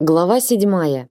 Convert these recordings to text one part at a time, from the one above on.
Глава седьмая.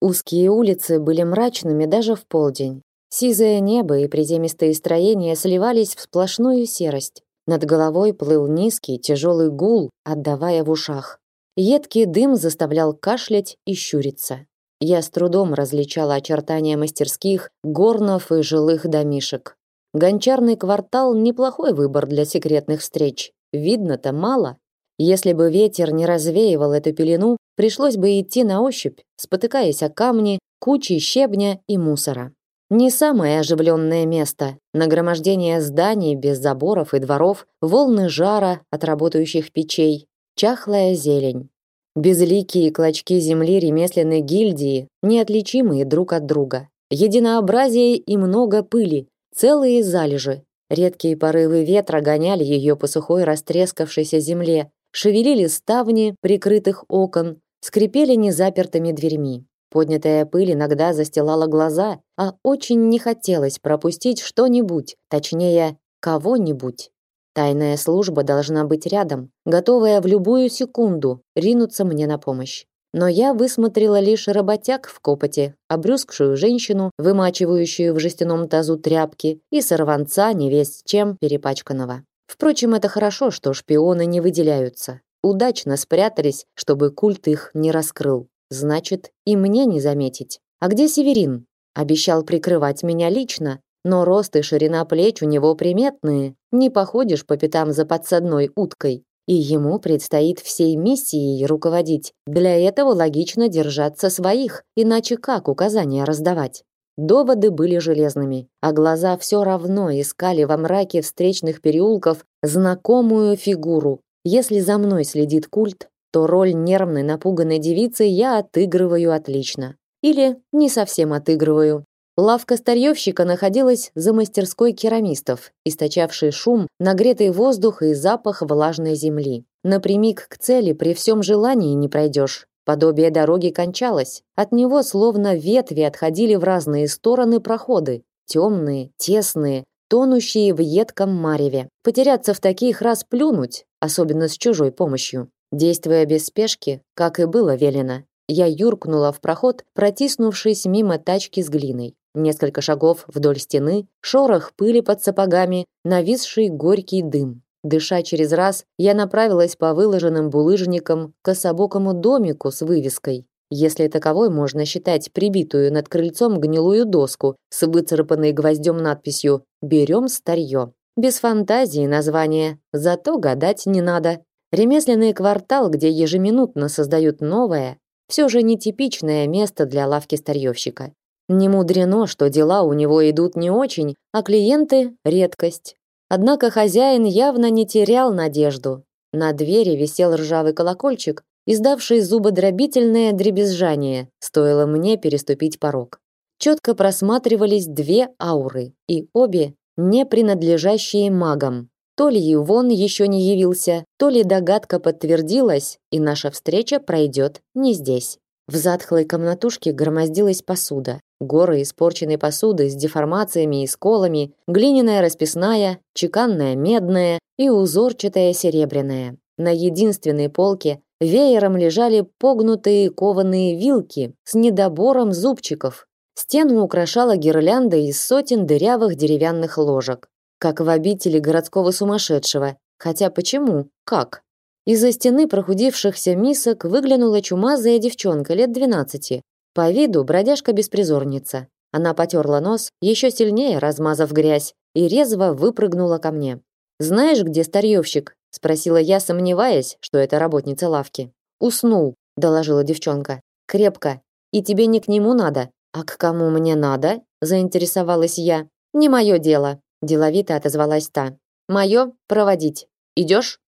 Узкие улицы были мрачными даже в полдень. Сизое небо и приземистые строения сливались в сплошную серость. Над головой плыл низкий, тяжелый гул, отдавая в ушах. Едкий дым заставлял кашлять и щуриться. Я с трудом различала очертания мастерских, горнов и жилых домишек. Гончарный квартал неплохой выбор для секретных встреч. Видно-то мало. Если бы ветер не развеивал эту пелену, Пришлось бы идти на ощупь, спотыкаясь о камни, кучи щебня и мусора. Не самое оживленное место. Нагромождение зданий без заборов и дворов, волны жара от работающих печей, чахлая зелень. Безликие клочки земли ремесленной гильдии, неотличимые друг от друга. Единообразие и много пыли, целые залежи. Редкие порывы ветра гоняли ее по сухой растрескавшейся земле, шевелили ставни прикрытых окон, скрипели незапертыми дверьми. Поднятая пыль иногда застилала глаза, а очень не хотелось пропустить что-нибудь, точнее, кого-нибудь. Тайная служба должна быть рядом, готовая в любую секунду ринуться мне на помощь. Но я высмотрела лишь работяг в копоте, обрюзгшую женщину, вымачивающую в жестяном тазу тряпки, и сорванца невесть чем перепачканного. Впрочем, это хорошо, что шпионы не выделяются удачно спрятались, чтобы культ их не раскрыл. Значит, и мне не заметить. А где Северин? Обещал прикрывать меня лично, но рост и ширина плеч у него приметные. Не походишь по пятам за подсадной уткой. И ему предстоит всей миссией руководить. Для этого логично держаться своих, иначе как указания раздавать? Доводы были железными, а глаза все равно искали во мраке встречных переулков знакомую фигуру, если за мной следит культ, то роль нервной, напуганной девицы я отыгрываю отлично. Или не совсем отыгрываю. Лавка старьевщика находилась за мастерской керамистов, источавшей шум, нагретый воздух и запах влажной земли. Напрямик к цели при всем желании не пройдешь. Подобие дороги кончалось. От него словно ветви отходили в разные стороны проходы. Темные, тесные, тонущие в едком мареве. Потеряться в таких раз плюнуть, особенно с чужой помощью. Действуя без спешки, как и было велено, я юркнула в проход, протиснувшись мимо тачки с глиной. Несколько шагов вдоль стены, шорох пыли под сапогами, нависший горький дым. Дыша через раз, я направилась по выложенным булыжникам к кособокому домику с вывеской если таковой можно считать прибитую над крыльцом гнилую доску с выцарапанной гвоздем надписью «Берем старье». Без фантазии название, зато гадать не надо. Ремесленный квартал, где ежеминутно создают новое, все же нетипичное место для лавки старьевщика. Не мудрено, что дела у него идут не очень, а клиенты – редкость. Однако хозяин явно не терял надежду. На двери висел ржавый колокольчик, издавший зубодробительное дребезжание, стоило мне переступить порог. Четко просматривались две ауры, и обе не принадлежащие магам. То ли Ивон еще не явился, то ли догадка подтвердилась, и наша встреча пройдет не здесь. В затхлой комнатушке громоздилась посуда. Горы испорченной посуды с деформациями и сколами, глиняная расписная, чеканная медная и узорчатая серебряная. На единственной полке Веером лежали погнутые кованые вилки с недобором зубчиков. Стену украшала гирлянда из сотен дырявых деревянных ложек, как в обители городского сумасшедшего. Хотя почему? Как? Из-за стены прохудившихся мисок выглянула чумазая девчонка лет двенадцати. По виду бродяжка-беспризорница. Она потерла нос, еще сильнее размазав грязь, и резво выпрыгнула ко мне. «Знаешь, где старьевщик?» спросила я, сомневаясь, что это работница лавки. Уснул, доложила девчонка. Крепко. И тебе не к нему надо, а к кому мне надо? заинтересовалась я. Не мое дело, деловито отозвалась та. Мое проводить. Идешь?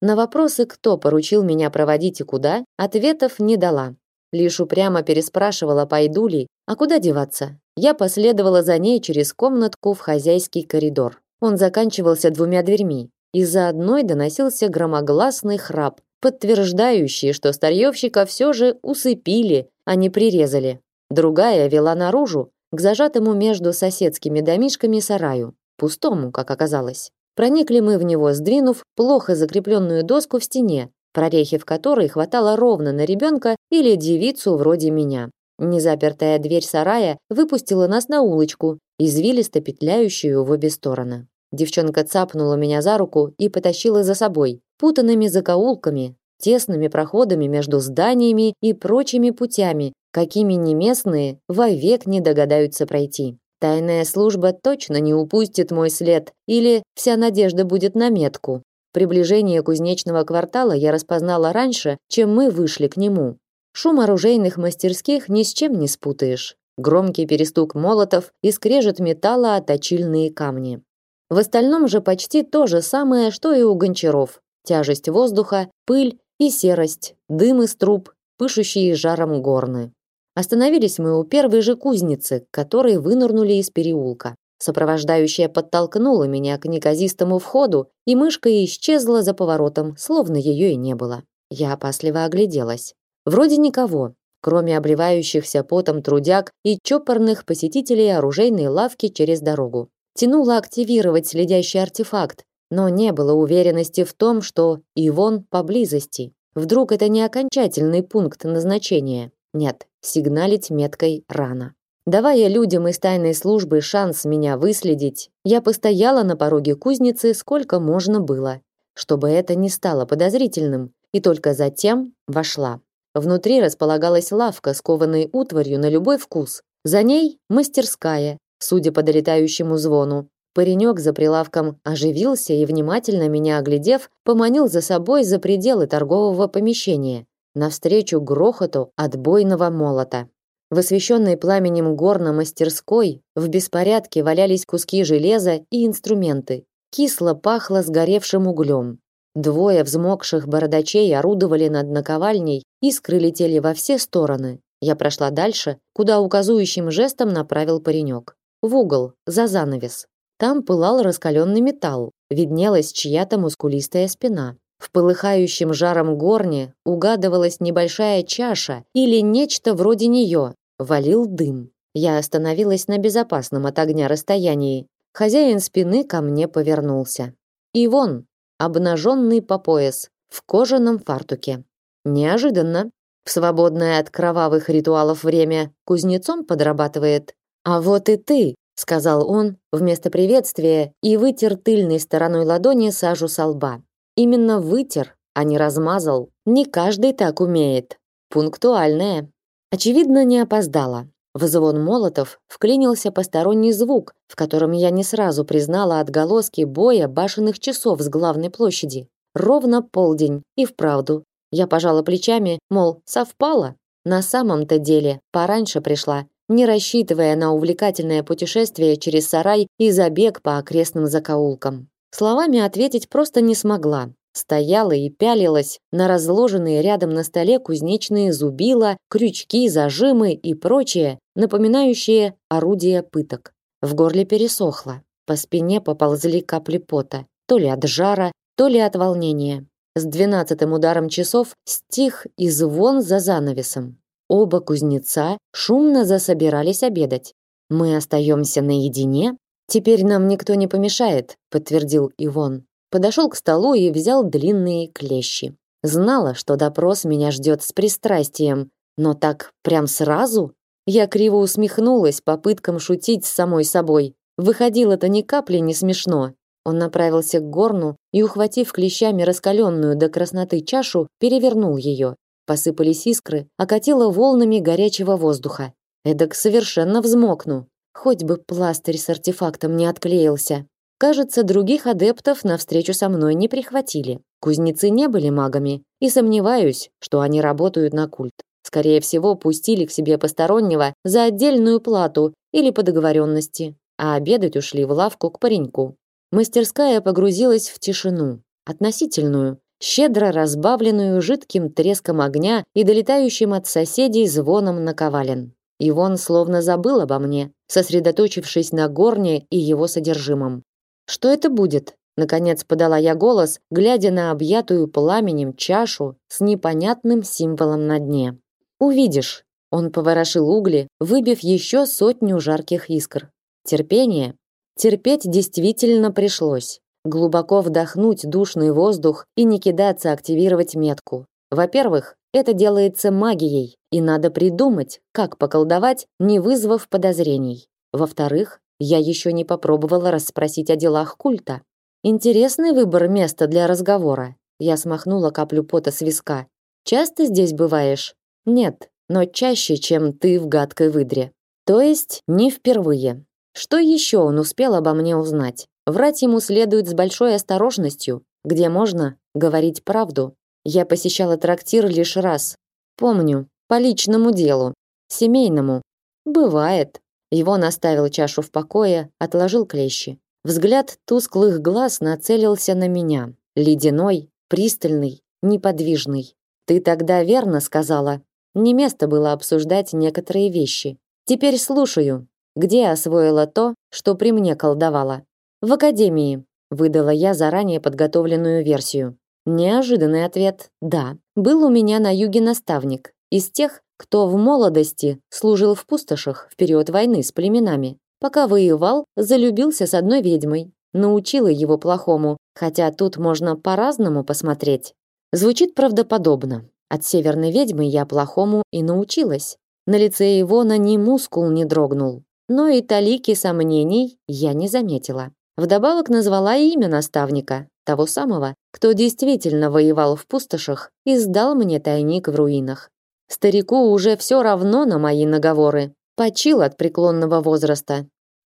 На вопросы, кто поручил меня проводить и куда, ответов не дала. Лишь упрямо переспрашивала, пойду ли, а куда деваться. Я последовала за ней через комнатку в хозяйский коридор. Он заканчивался двумя дверьми, из-за одной доносился громогласный храп, подтверждающий, что старьевщика все же усыпили, а не прирезали. Другая вела наружу, к зажатому между соседскими домишками сараю, пустому, как оказалось. Проникли мы в него, сдвинув плохо закрепленную доску в стене, прорехи в которой хватало ровно на ребенка или девицу вроде меня. Незапертая дверь сарая выпустила нас на улочку, извилисто петляющую в обе стороны. Девчонка цапнула меня за руку и потащила за собой, путанными закоулками, тесными проходами между зданиями и прочими путями, какими не местные вовек не догадаются пройти. Тайная служба точно не упустит мой след, или вся надежда будет на метку. Приближение кузнечного квартала я распознала раньше, чем мы вышли к нему. Шум оружейных мастерских ни с чем не спутаешь. Громкий перестук молотов и скрежет металла о точильные камни. В остальном же почти то же самое, что и у гончаров. Тяжесть воздуха, пыль и серость, дым из труб, пышущие жаром горны. Остановились мы у первой же кузницы, которые вынырнули из переулка. Сопровождающая подтолкнула меня к неказистому входу, и мышка исчезла за поворотом, словно ее и не было. Я опасливо огляделась. Вроде никого, кроме обливающихся потом трудяг и чопорных посетителей оружейной лавки через дорогу. Тянуло активировать следящий артефакт, но не было уверенности в том, что Ивон поблизости. Вдруг это не окончательный пункт назначения. Нет, сигналить меткой рано. Давая людям из тайной службы шанс меня выследить, я постояла на пороге кузницы сколько можно было, чтобы это не стало подозрительным, и только затем вошла. Внутри располагалась лавка с кованой утварью на любой вкус. За ней мастерская, Судя по долетающему звону, паренек за прилавком оживился и внимательно меня оглядев, поманил за собой за пределы торгового помещения, навстречу грохоту отбойного молота. В освещенной пламенем горно-мастерской в беспорядке валялись куски железа и инструменты. Кисло пахло сгоревшим углем. Двое взмокших бородачей орудовали над наковальней, искры летели во все стороны. Я прошла дальше, куда указующим жестом направил паренек в угол, за занавес. Там пылал раскаленный металл, виднелась чья-то мускулистая спина. В полыхающем жаром горне угадывалась небольшая чаша или нечто вроде нее. Валил дым. Я остановилась на безопасном от огня расстоянии. Хозяин спины ко мне повернулся. И вон, обнаженный по пояс, в кожаном фартуке. Неожиданно. В свободное от кровавых ритуалов время кузнецом подрабатывает. А вот и ты, сказал он вместо приветствия и вытер тыльной стороной ладони сажу со лба. Именно вытер, а не размазал. Не каждый так умеет. Пунктуальная. Очевидно, не опоздала. В звон молотов вклинился посторонний звук, в котором я не сразу признала отголоски боя башенных часов с главной площади. Ровно полдень, и вправду. Я пожала плечами, мол, совпало. На самом-то деле, пораньше пришла, не рассчитывая на увлекательное путешествие через сарай и забег по окрестным закоулкам. Словами ответить просто не смогла. Стояла и пялилась на разложенные рядом на столе кузнечные зубила, крючки, зажимы и прочее, напоминающее орудия пыток. В горле пересохло, по спине поползли капли пота, то ли от жара, то ли от волнения. С двенадцатым ударом часов стих и звон за занавесом. Оба кузнеца шумно засобирались обедать. Мы остаемся наедине? Теперь нам никто не помешает, подтвердил Ивон. Подошел к столу и взял длинные клещи. Знала, что допрос меня ждет с пристрастием, но так прям сразу? Я криво усмехнулась попыткам шутить с самой собой. Выходило-то ни капли не смешно. Он направился к горну и, ухватив клещами раскаленную до красноты чашу, перевернул ее. Посыпались искры, окатило волнами горячего воздуха. Эдак совершенно взмокну. Хоть бы пластырь с артефактом не отклеился. Кажется, других адептов на встречу со мной не прихватили. Кузнецы не были магами, и сомневаюсь, что они работают на культ. Скорее всего, пустили к себе постороннего за отдельную плату или по договоренности, а обедать ушли в лавку к пареньку. Мастерская погрузилась в тишину, относительную, щедро разбавленную жидким треском огня и долетающим от соседей звоном наковален. Ивон словно забыл обо мне, сосредоточившись на горне и его содержимом. Что это будет? Наконец подала я голос, глядя на объятую пламенем чашу с непонятным символом на дне. Увидишь. Он поворошил угли, выбив еще сотню жарких искр. Терпение. Терпеть действительно пришлось. глубоко вдохнуть душный воздух и не кидаться активировать метку. Во-первых, это делается магией, и надо придумать, как поколдовать, не вызвав подозрений. Во-вторых, я еще не попробовала расспросить о делах культа. Интересный выбор места для разговора. Я смахнула каплю пота с виска. Часто здесь бываешь? Нет, но чаще, чем ты в гадкой выдре. То есть не впервые. Что еще он успел обо мне узнать? Врать ему следует с большой осторожностью, где можно говорить правду. Я посещала трактир лишь раз. Помню, по личному делу, семейному. Бывает. Его наставил чашу в покое, отложил клещи. Взгляд тусклых глаз нацелился на меня. Ледяной, пристальный, неподвижный. Ты тогда верно сказала. Не место было обсуждать некоторые вещи. Теперь слушаю. Где освоила то, что при мне колдовала? В академии, выдала я заранее подготовленную версию. Неожиданный ответ. Да, был у меня на юге наставник, из тех, кто в молодости служил в пустошах в период войны с племенами. Пока воевал, залюбился с одной ведьмой. Научила его плохому, хотя тут можно по-разному посмотреть. Звучит правдоподобно. От северной ведьмы я плохому и научилась. На лице Ивона ни мускул не дрогнул. Но и талики сомнений я не заметила. Вдобавок назвала имя наставника, того самого, кто действительно воевал в пустошах и сдал мне тайник в руинах. Старику уже все равно на мои наговоры. Почил от преклонного возраста.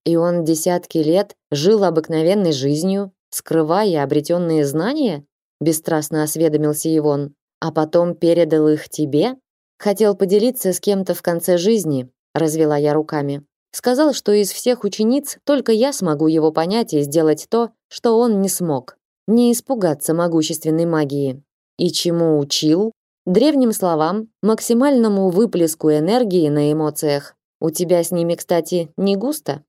И он десятки лет жил обыкновенной жизнью, скрывая обретенные знания? Бесстрастно осведомился Ивон. А потом передал их тебе? Хотел поделиться с кем-то в конце жизни, развела я руками. Сказал, что из всех учениц только я смогу его понять и сделать то, что он не смог не испугаться могущественной магии. И чему учил? Древним словам, максимальному выплеску энергии на эмоциях. У тебя с ними, кстати, не густо.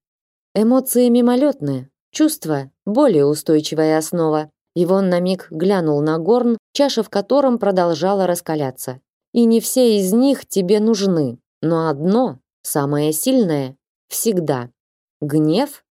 Эмоции мимолетные, чувства более устойчивая основа. Ивон на миг глянул на горн, чаша в котором продолжала раскаляться. И не все из них тебе нужны, но одно, самое сильное, всегда. Гнев,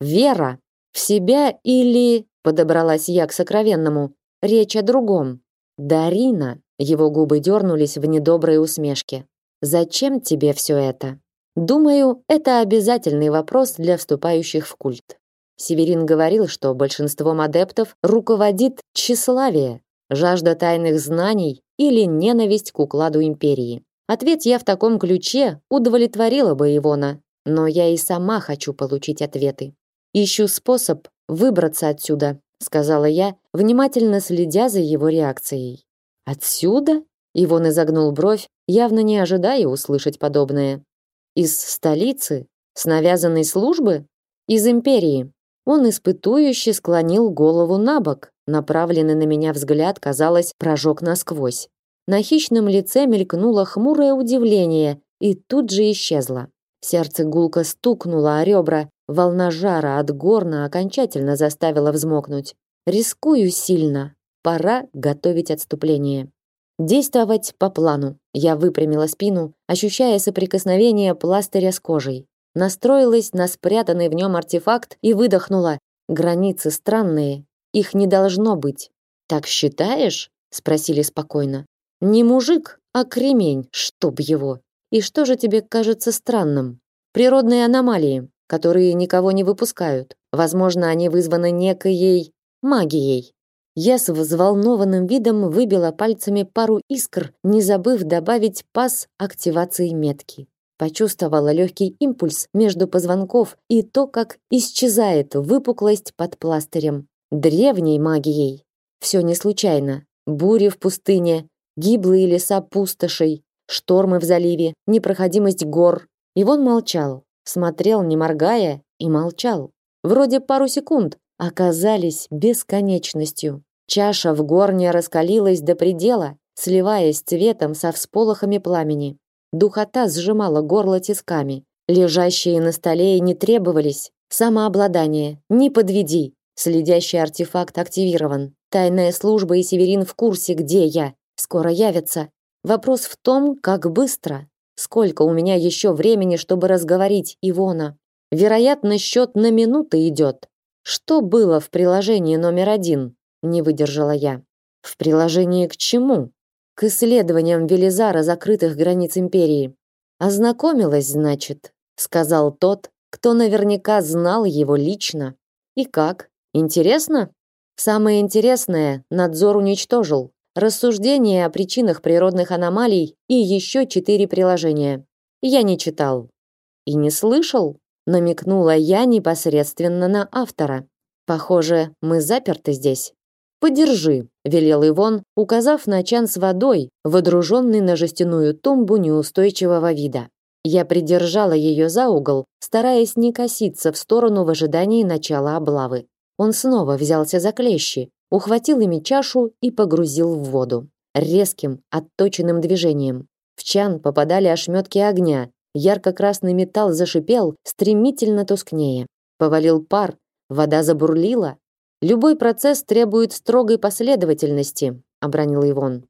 вера в себя или Подобралась я к сокровенному. Речь о другом. Дарина, его губы дернулись в недоброй усмешке. Зачем тебе все это? Думаю, это обязательный вопрос для вступающих в культ. Северин говорил, что большинством адептов руководит тщеславие, жажда тайных знаний или ненависть к укладу империи. Ответ я в таком ключе удовлетворила бы Ивона, но я и сама хочу получить ответы. Ищу способ выбраться отсюда, сказала я, внимательно следя за его реакцией. Отсюда? Ивон изогнул бровь, явно не ожидая услышать подобное. Из столицы, с навязанной службы, из империи. Он испытующе склонил голову набок, направленный на меня взгляд, казалось, прожег насквозь. На хищном лице мелькнуло хмурое удивление и тут же исчезло. Сердце гулко стукнуло о ребра, Волна жара от горна окончательно заставила взмокнуть. Рискую сильно. Пора готовить отступление. Действовать по плану. Я выпрямила спину, ощущая соприкосновение пластыря с кожей. Настроилась на спрятанный в нем артефакт и выдохнула. Границы странные, их не должно быть. Так считаешь? спросили спокойно. Не мужик, а кремень, чтоб его. И что же тебе кажется странным? Природные аномалии, которые никого не выпускают. Возможно, они вызваны некой магией. Я с взволнованным видом выбила пальцами пару искр, не забыв добавить пас активации метки. Почувствовала легкий импульс между позвонков и то, как исчезает выпуклость под пластырем. Древней магией. Все не случайно. Бури в пустыне, гиблые леса пустошей, штормы в заливе, непроходимость гор. И он молчал, смотрел, не моргая, и молчал. Вроде пару секунд оказались бесконечностью. Чаша в горне раскалилась до предела, сливаясь цветом со всполохами пламени. Духота сжимала горло тисками. Лежащие на столе не требовались. Самообладание. Не подведи. Следящий артефакт активирован. Тайная служба и Северин в курсе, где я. Скоро явятся. Вопрос в том, как быстро. Сколько у меня еще времени, чтобы разговорить Ивона? Вероятно, счет на минуты идет. Что было в приложении номер один? Не выдержала я. В приложении к чему? К исследованиям Велизара закрытых границ империи. Ознакомилась, значит, сказал тот, кто наверняка знал его лично. И как? Интересно? Самое интересное надзор уничтожил. Рассуждения о причинах природных аномалий и еще четыре приложения. Я не читал. И не слышал, намекнула я непосредственно на автора. Похоже, мы заперты здесь. Подержи, велел Ивон, указав на чан с водой, водруженный на жестяную тумбу неустойчивого вида. Я придержала ее за угол, стараясь не коситься в сторону в ожидании начала облавы. Он снова взялся за клещи, ухватил ими чашу и погрузил в воду. Резким, отточенным движением. В чан попадали ошметки огня, ярко-красный металл зашипел, стремительно тускнее. Повалил пар, вода забурлила. Любой процесс требует строгой последовательности, обронил Ивон.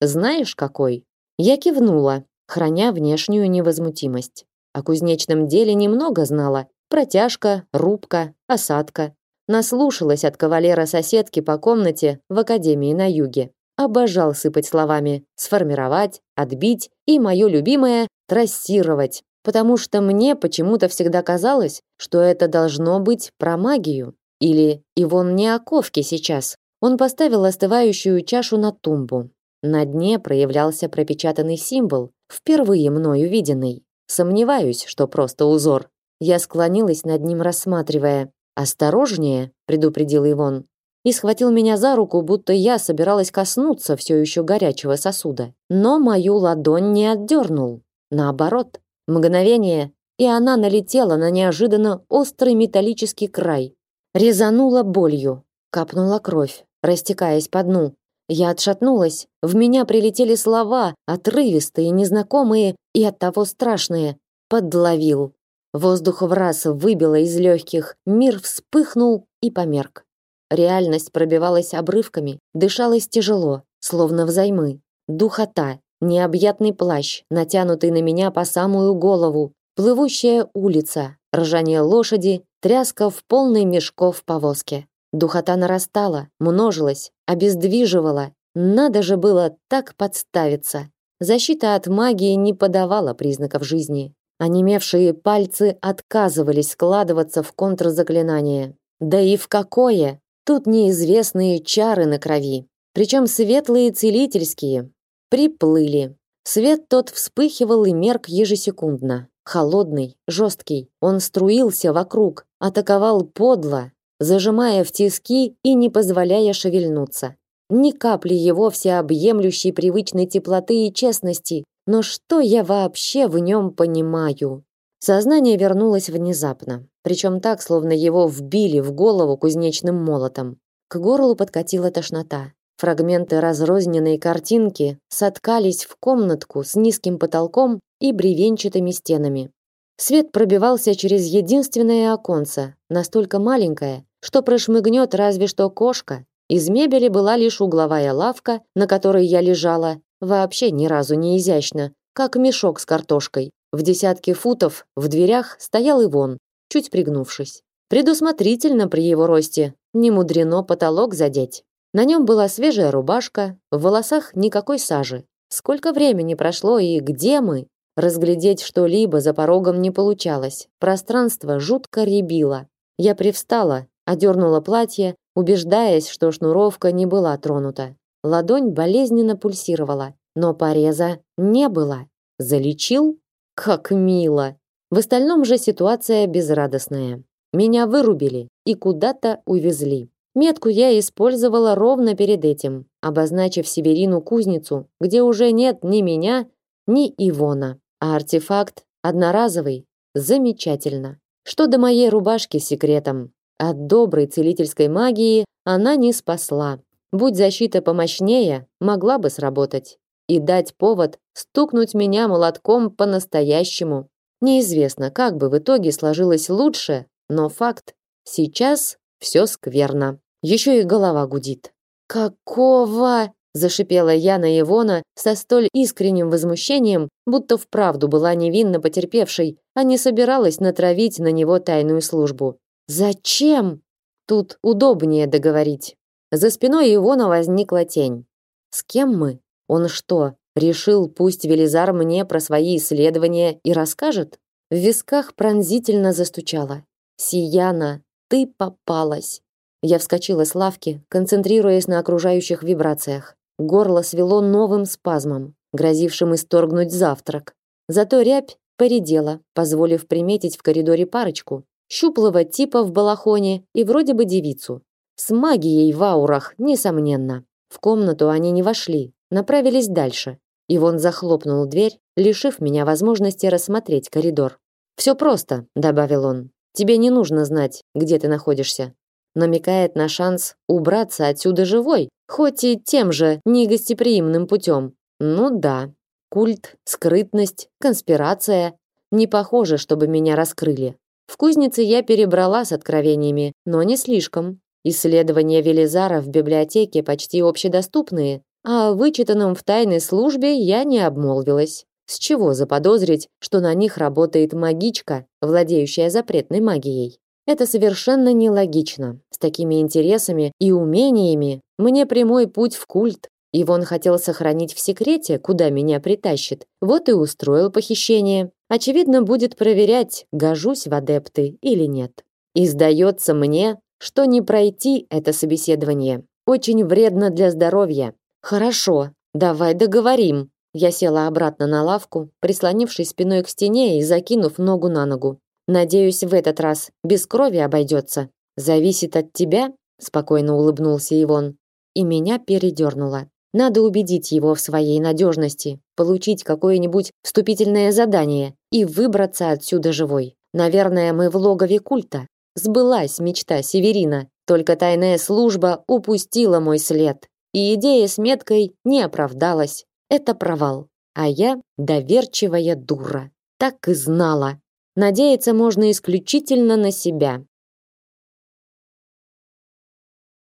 Знаешь, какой? Я кивнула, храня внешнюю невозмутимость. О кузнечном деле немного знала. Протяжка, рубка, осадка. Наслушалась от кавалера соседки по комнате в академии на юге. Обожал сыпать словами «сформировать», «отбить» и, мое любимое, «трассировать», потому что мне почему-то всегда казалось, что это должно быть про магию. Или Ивон не о ковке сейчас. Он поставил остывающую чашу на тумбу. На дне проявлялся пропечатанный символ, впервые мною виденный. Сомневаюсь, что просто узор. Я склонилась над ним, рассматривая. «Осторожнее», — предупредил Ивон. И схватил меня за руку, будто я собиралась коснуться все еще горячего сосуда. Но мою ладонь не отдернул. Наоборот, мгновение, и она налетела на неожиданно острый металлический край. Резанула болью, капнула кровь, растекаясь по дну. Я отшатнулась, в меня прилетели слова, отрывистые, незнакомые и оттого страшные. Подловил. Воздух в раз выбило из легких, мир вспыхнул и померк. Реальность пробивалась обрывками, дышалось тяжело, словно взаймы. Духота, необъятный плащ, натянутый на меня по самую голову, плывущая улица, ржание лошади, тряска в полной мешков повозке. Духота нарастала, множилась, обездвиживала. Надо же было так подставиться. Защита от магии не подавала признаков жизни. Онемевшие пальцы отказывались складываться в контрзаклинание. Да и в какое? Тут неизвестные чары на крови. Причем светлые целительские. Приплыли. Свет тот вспыхивал и мерк ежесекундно. Холодный, жесткий. Он струился вокруг, атаковал подло, зажимая в тиски и не позволяя шевельнуться. Ни капли его всеобъемлющей привычной теплоты и честности, но что я вообще в нем понимаю? Сознание вернулось внезапно, причем так, словно его вбили в голову кузнечным молотом. К горлу подкатила тошнота. Фрагменты разрозненной картинки соткались в комнатку с низким потолком и бревенчатыми стенами. Свет пробивался через единственное оконце, настолько маленькое, что прошмыгнет разве что кошка. Из мебели была лишь угловая лавка, на которой я лежала, вообще ни разу не изящно, как мешок с картошкой. В десятке футов в дверях стоял Ивон, чуть пригнувшись. Предусмотрительно при его росте, не мудрено потолок задеть. На нем была свежая рубашка, в волосах никакой сажи. Сколько времени прошло и где мы? Разглядеть что-либо за порогом не получалось. Пространство жутко рябило. Я привстала, одернула платье, убеждаясь, что шнуровка не была тронута. Ладонь болезненно пульсировала, но пореза не было. Залечил? Как мило. В остальном же ситуация безрадостная. Меня вырубили и куда-то увезли. Метку я использовала ровно перед этим, обозначив Сиберину кузницу, где уже нет ни меня, ни Ивона. А артефакт одноразовый. Замечательно. Что до моей рубашки с секретом? От доброй целительской магии она не спасла. Будь защита помощнее, могла бы сработать и дать повод стукнуть меня молотком по-настоящему. Неизвестно, как бы в итоге сложилось лучше, но факт сейчас все скверно. Еще и голова гудит. Какого? зашипела я на Ивона со столь искренним возмущением, будто вправду была невинно потерпевшей, а не собиралась натравить на него тайную службу. Зачем? тут удобнее договорить. За спиной Ивона возникла тень. С кем мы? Он что, решил, пусть Велизар мне про свои исследования и расскажет? В висках пронзительно застучало. Сияна, ты попалась. Я вскочила с лавки, концентрируясь на окружающих вибрациях. Горло свело новым спазмом, грозившим исторгнуть завтрак. Зато рябь поредела, позволив приметить в коридоре парочку, щуплого типа в балахоне и вроде бы девицу. С магией в аурах, несомненно. В комнату они не вошли, направились дальше. Ивон захлопнул дверь, лишив меня возможности рассмотреть коридор. «Все просто», — добавил он. «Тебе не нужно знать, где ты находишься». Намекает на шанс убраться отсюда живой, хоть и тем же негостеприимным путем. Ну да, культ, скрытность, конспирация. Не похоже, чтобы меня раскрыли. В кузнице я перебрала с откровениями, но не слишком. Исследования Велизара в библиотеке почти общедоступные, а о вычитанном в тайной службе я не обмолвилась. С чего заподозрить, что на них работает магичка, владеющая запретной магией? Это совершенно нелогично. С такими интересами и умениями мне прямой путь в культ. Ивон хотел сохранить в секрете, куда меня притащит. Вот и устроил похищение. Очевидно, будет проверять, гожусь в адепты или нет. И сдается мне, что не пройти это собеседование очень вредно для здоровья. Хорошо, давай договорим. Я села обратно на лавку, прислонившись спиной к стене и закинув ногу на ногу. Надеюсь, в этот раз без крови обойдется. Зависит от тебя, спокойно улыбнулся Ивон. И меня передернуло. Надо убедить его в своей надежности, получить какое-нибудь вступительное задание и выбраться отсюда живой. Наверное, мы в логове культа. Сбылась мечта Северина, только тайная служба упустила мой след. И идея с меткой не оправдалась. Это провал. А я доверчивая дура. Так и знала. Надеяться можно исключительно на себя.